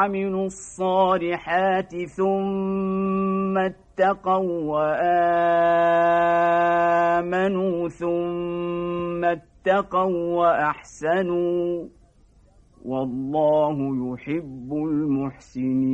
وعملوا الصالحات ثم اتقوا وآمنوا ثم اتقوا وأحسنوا والله يحب المحسنين